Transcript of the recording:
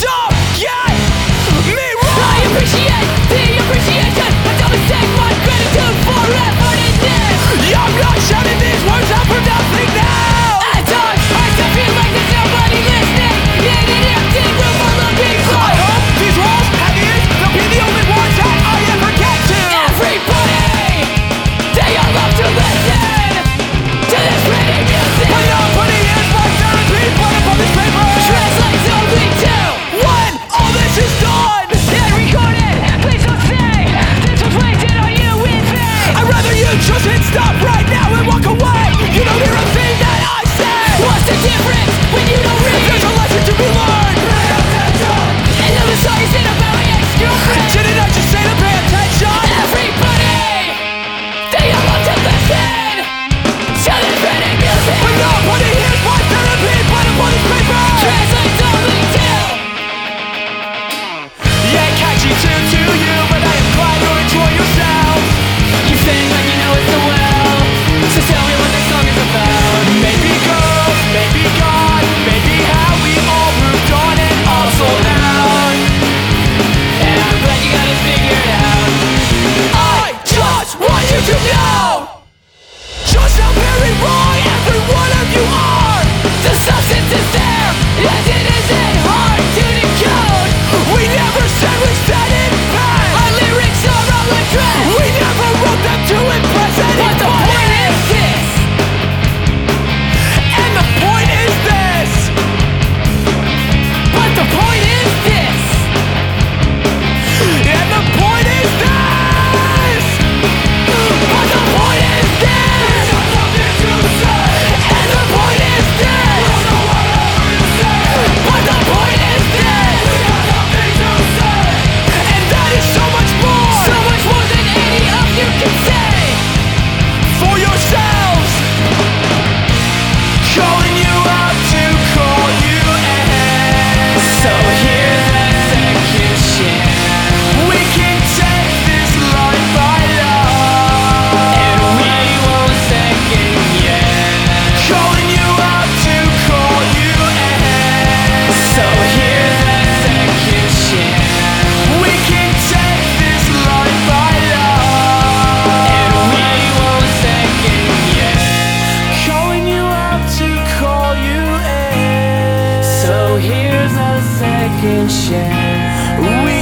Don't second chance We